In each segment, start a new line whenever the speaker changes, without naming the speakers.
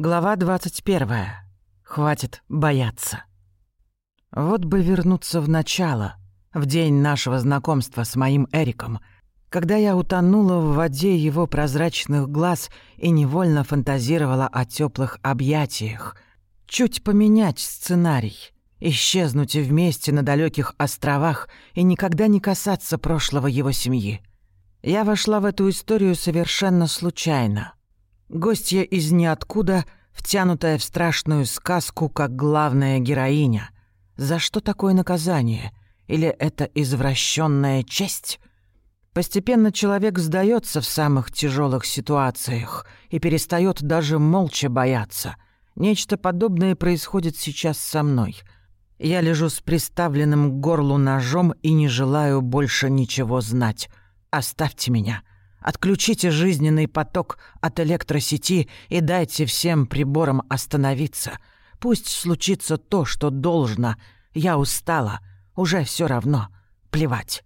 Глава 21. Хватит бояться. Вот бы вернуться в начало, в день нашего знакомства с моим Эриком, когда я утонула в воде его прозрачных глаз и невольно фантазировала о теплых объятиях. Чуть поменять сценарий, исчезнуть вместе на далеких островах и никогда не касаться прошлого его семьи. Я вошла в эту историю совершенно случайно — Гостья из ниоткуда, втянутая в страшную сказку, как главная героиня. За что такое наказание? Или это извращенная честь? Постепенно человек сдается в самых тяжелых ситуациях и перестает даже молча бояться. Нечто подобное происходит сейчас со мной. Я лежу с приставленным к горлу ножом и не желаю больше ничего знать. Оставьте меня. Отключите жизненный поток от электросети и дайте всем приборам остановиться. Пусть случится то, что должно. Я устала. Уже все равно. Плевать.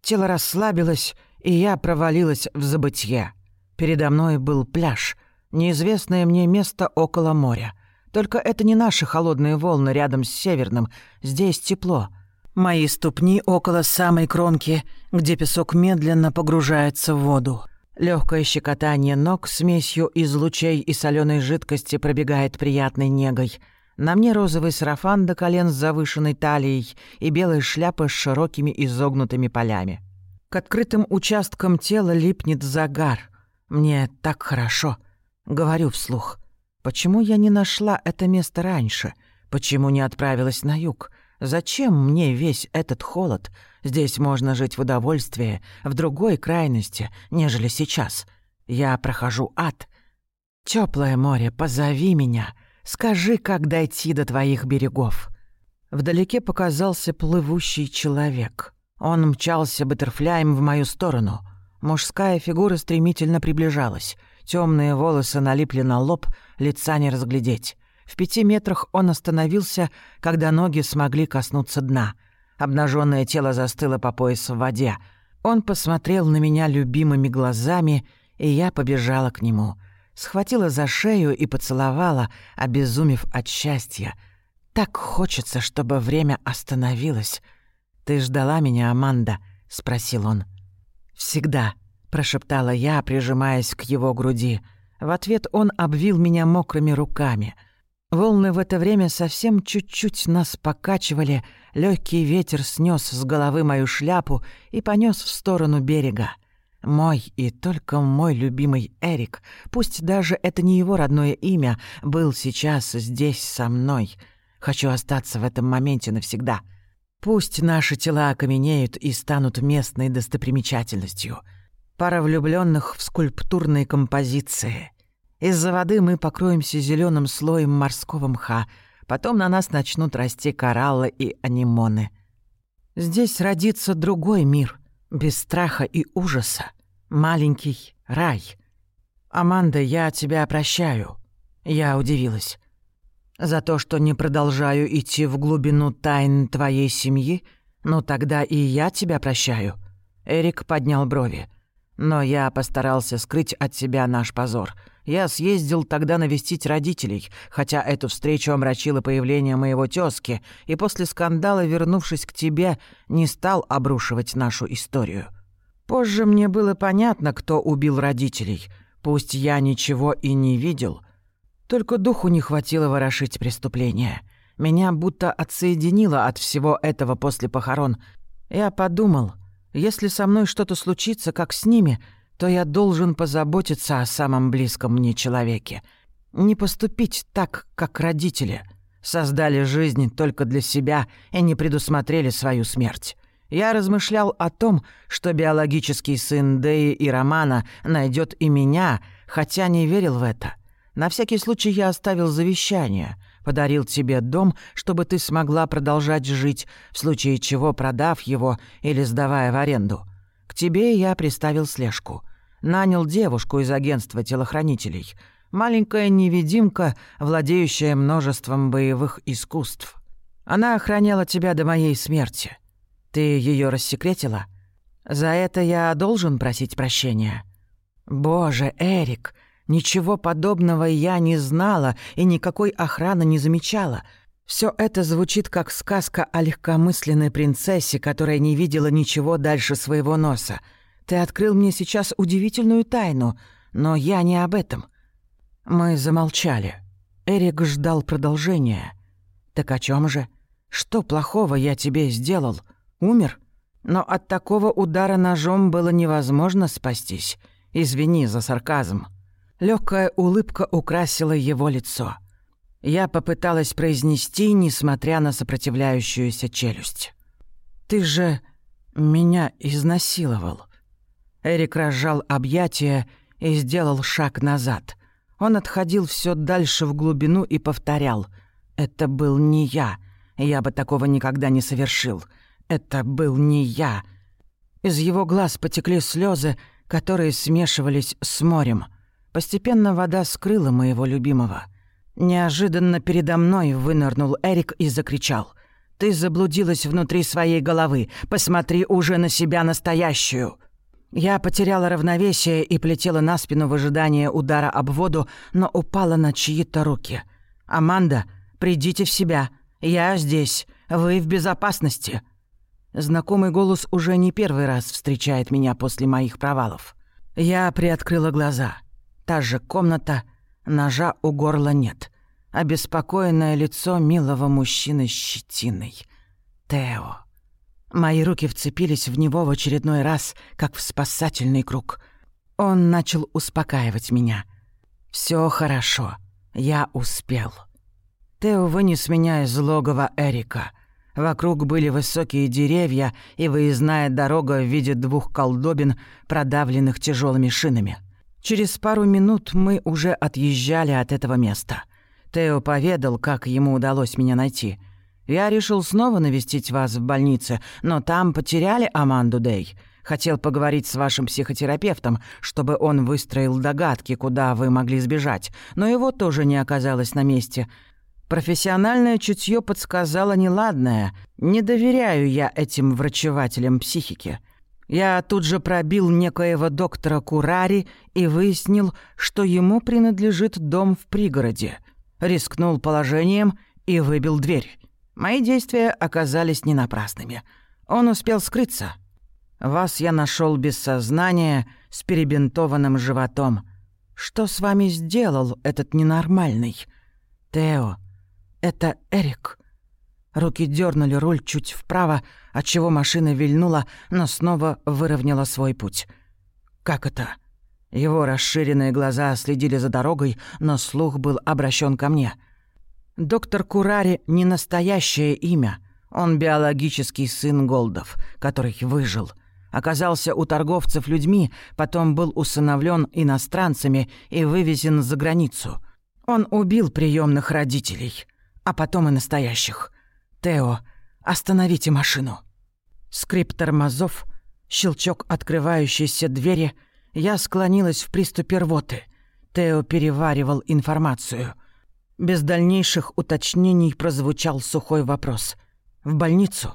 Тело расслабилось, и я провалилась в забытье. Передо мной был пляж. Неизвестное мне место около моря. Только это не наши холодные волны рядом с северным. Здесь тепло. Мои ступни около самой кромки, где песок медленно погружается в воду. Легкое щекотание ног смесью из лучей и соленой жидкости пробегает приятной негой. На мне розовый сарафан до колен с завышенной талией и белая шляпа с широкими изогнутыми полями. К открытым участкам тела липнет загар. Мне так хорошо. Говорю вслух. Почему я не нашла это место раньше? Почему не отправилась на юг? Зачем мне весь этот холод? Здесь можно жить в удовольствии, в другой крайности, нежели сейчас. Я прохожу ад. Теплое море, позови меня. Скажи, как дойти до твоих берегов. Вдалеке показался плывущий человек. Он мчался баттерфляем в мою сторону. Мужская фигура стремительно приближалась. Темные волосы налипли на лоб, лица не разглядеть. В пяти метрах он остановился, когда ноги смогли коснуться дна. Обнаженное тело застыло по пояс в воде. Он посмотрел на меня любимыми глазами, и я побежала к нему. Схватила за шею и поцеловала, обезумев от счастья. Так хочется, чтобы время остановилось. «Ты ждала меня, Аманда?» — спросил он. «Всегда», — прошептала я, прижимаясь к его груди. В ответ он обвил меня мокрыми руками — Волны в это время совсем чуть-чуть нас покачивали, легкий ветер снес с головы мою шляпу и понес в сторону берега. Мой и только мой любимый Эрик, пусть даже это не его родное имя, был сейчас здесь со мной. Хочу остаться в этом моменте навсегда. Пусть наши тела окаменеют и станут местной достопримечательностью. Пара влюбленных в скульптурной композиции — из-за воды мы покроемся зеленым слоем морского мха, потом на нас начнут расти кораллы и анимоны. Здесь родится другой мир, без страха и ужаса. Маленький рай. «Аманда, я тебя прощаю». Я удивилась. «За то, что не продолжаю идти в глубину тайн твоей семьи? Ну тогда и я тебя прощаю». Эрик поднял брови. «Но я постарался скрыть от себя наш позор». Я съездил тогда навестить родителей, хотя эту встречу омрачило появление моего тёзки, и после скандала, вернувшись к тебе, не стал обрушивать нашу историю. Позже мне было понятно, кто убил родителей. Пусть я ничего и не видел. Только духу не хватило ворошить преступление. Меня будто отсоединило от всего этого после похорон. Я подумал, если со мной что-то случится, как с ними — то я должен позаботиться о самом близком мне человеке. Не поступить так, как родители. Создали жизнь только для себя и не предусмотрели свою смерть. Я размышлял о том, что биологический сын Деи и Романа найдет и меня, хотя не верил в это. На всякий случай я оставил завещание, подарил тебе дом, чтобы ты смогла продолжать жить, в случае чего продав его или сдавая в аренду. К тебе я приставил слежку. Нанял девушку из агентства телохранителей. Маленькая невидимка, владеющая множеством боевых искусств. Она охраняла тебя до моей смерти. Ты ее рассекретила? За это я должен просить прощения. Боже, Эрик, Ничего подобного я не знала и никакой охраны не замечала. Все это звучит как сказка о легкомысленной принцессе, которая не видела ничего дальше своего носа. Ты открыл мне сейчас удивительную тайну, но я не об этом. Мы замолчали. Эрик ждал продолжения. Так о чем же? Что плохого я тебе сделал? Умер? Но от такого удара ножом было невозможно спастись. Извини за сарказм. Легкая улыбка украсила его лицо. Я попыталась произнести, несмотря на сопротивляющуюся челюсть. «Ты же меня изнасиловал». Эрик разжал объятия и сделал шаг назад. Он отходил все дальше в глубину и повторял. «Это был не я. Я бы такого никогда не совершил. Это был не я». Из его глаз потекли слезы, которые смешивались с морем — Постепенно вода скрыла моего любимого. Неожиданно передо мной вынырнул Эрик и закричал. «Ты заблудилась внутри своей головы. Посмотри уже на себя настоящую!» Я потеряла равновесие и плетела на спину в ожидании удара об воду, но упала на чьи-то руки. «Аманда, придите в себя. Я здесь. Вы в безопасности». Знакомый голос уже не первый раз встречает меня после моих провалов. Я приоткрыла глаза — Та же комната, ножа у горла нет. Обеспокоенное лицо милого мужчины с щетиной. Тео. Мои руки вцепились в него в очередной раз, как в спасательный круг. Он начал успокаивать меня. Все хорошо. Я успел». Тео вынес меня из логова Эрика. Вокруг были высокие деревья и выездная дорога в виде двух колдобин, продавленных тяжелыми шинами. Через пару минут мы уже отъезжали от этого места. Тео поведал, как ему удалось меня найти. Я решил снова навестить вас в больнице, но там потеряли Аманду Дэй. Хотел поговорить с вашим психотерапевтом, чтобы он выстроил догадки, куда вы могли сбежать, но его тоже не оказалось на месте. Профессиональное чутье подсказало неладное. Не доверяю я этим врачевателям психики. Я тут же пробил некоего доктора Курари и выяснил, что ему принадлежит дом в пригороде. Рискнул положением и выбил дверь. Мои действия оказались не напрасными. Он успел скрыться. Вас я нашел без сознания, с перебинтованным животом. Что с вами сделал этот ненормальный? Тео, это Эрик. Руки дернули руль чуть вправо, отчего машина вильнула, но снова выровняла свой путь. «Как это?» Его расширенные глаза следили за дорогой, но слух был обращен ко мне. «Доктор Курари — не настоящее имя. Он биологический сын Голдов, который выжил. Оказался у торговцев людьми, потом был усыновлен иностранцами и вывезен за границу. Он убил приемных родителей, а потом и настоящих». «Тео, остановите машину!» Скрип тормозов, щелчок открывающейся двери. Я склонилась в приступе рвоты. Тео переваривал информацию. Без дальнейших уточнений прозвучал сухой вопрос. «В больницу?»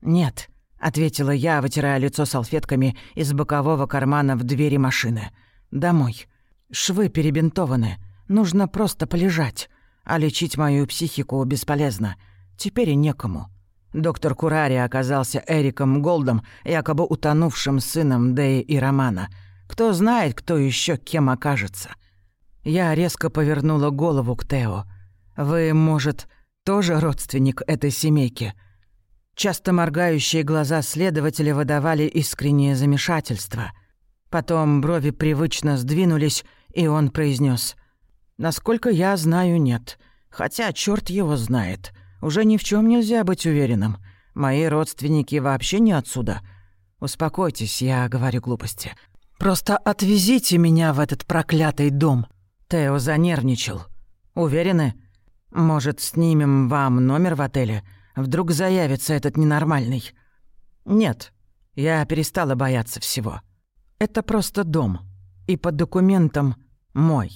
«Нет», — ответила я, вытирая лицо салфетками из бокового кармана в двери машины. «Домой. Швы перебинтованы. Нужно просто полежать. А лечить мою психику бесполезно. Теперь и некому. Доктор Курари оказался Эриком Голдом, якобы утонувшим сыном Дэи и Романа. Кто знает, кто еще кем окажется. Я резко повернула голову к Тео. «Вы, может, тоже родственник этой семейки?» Часто моргающие глаза следователя выдавали искреннее замешательство. Потом брови привычно сдвинулись, и он произнес: «Насколько я знаю, нет. Хотя черт его знает. Уже ни в чем нельзя быть уверенным. Мои родственники вообще не отсюда. Успокойтесь, я говорю глупости. Просто отвезите меня в этот проклятый дом. Тео занервничал. Уверены? Может, снимем вам номер в отеле? Вдруг заявится этот ненормальный. Нет, я перестала бояться всего. Это просто дом. И по документам мой.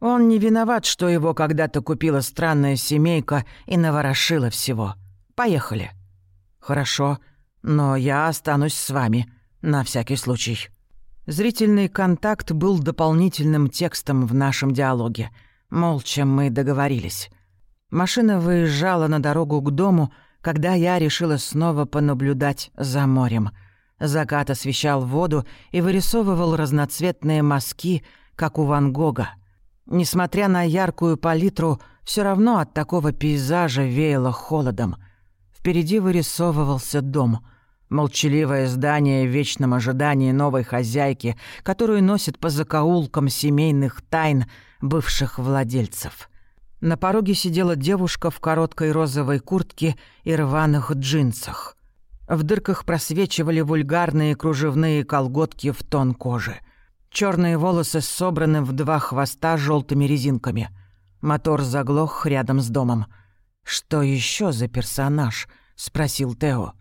Он не виноват, что его когда-то купила странная семейка и наворошила всего. Поехали. Хорошо, но я останусь с вами, на всякий случай. Зрительный контакт был дополнительным текстом в нашем диалоге. Молча мы договорились. Машина выезжала на дорогу к дому, когда я решила снова понаблюдать за морем. Закат освещал воду и вырисовывал разноцветные мазки, как у Ван Гога. Несмотря на яркую палитру, все равно от такого пейзажа веяло холодом. Впереди вырисовывался дом. Молчаливое здание в вечном ожидании новой хозяйки, которую носит по закоулкам семейных тайн бывших владельцев. На пороге сидела девушка в короткой розовой куртке и рваных джинсах. В дырках просвечивали вульгарные кружевные колготки в тон кожи. Черные волосы собраны в два хвоста желтыми резинками. Мотор заглох рядом с домом. «Что еще за персонаж?» — спросил Тео.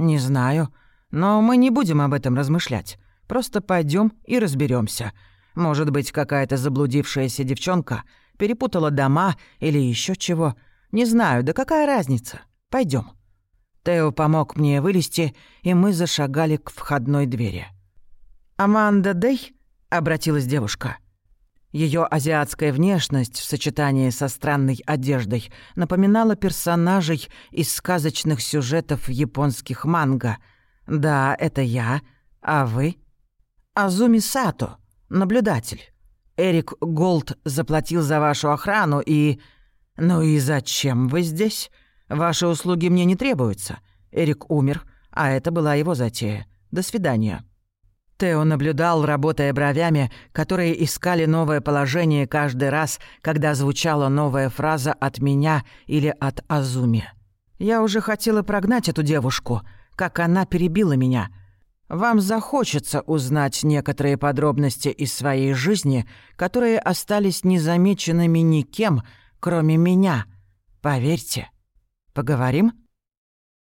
«Не знаю, но мы не будем об этом размышлять. Просто пойдем и разберемся. Может быть, какая-то заблудившаяся девчонка перепутала дома или еще чего. Не знаю, да какая разница? Пойдем. Тео помог мне вылезти, и мы зашагали к входной двери. «Аманда Дэй?» обратилась девушка. Ее азиатская внешность в сочетании со странной одеждой напоминала персонажей из сказочных сюжетов японских манго. «Да, это я. А вы?» «Азуми Сато, наблюдатель. Эрик Голд заплатил за вашу охрану и...» «Ну и зачем вы здесь? Ваши услуги мне не требуются. Эрик умер, а это была его затея. До свидания». Тео наблюдал, работая бровями, которые искали новое положение каждый раз, когда звучала новая фраза от меня или от Азуми. Я уже хотела прогнать эту девушку, как она перебила меня. Вам захочется узнать некоторые подробности из своей жизни, которые остались незамеченными никем, кроме меня. Поверьте. Поговорим?»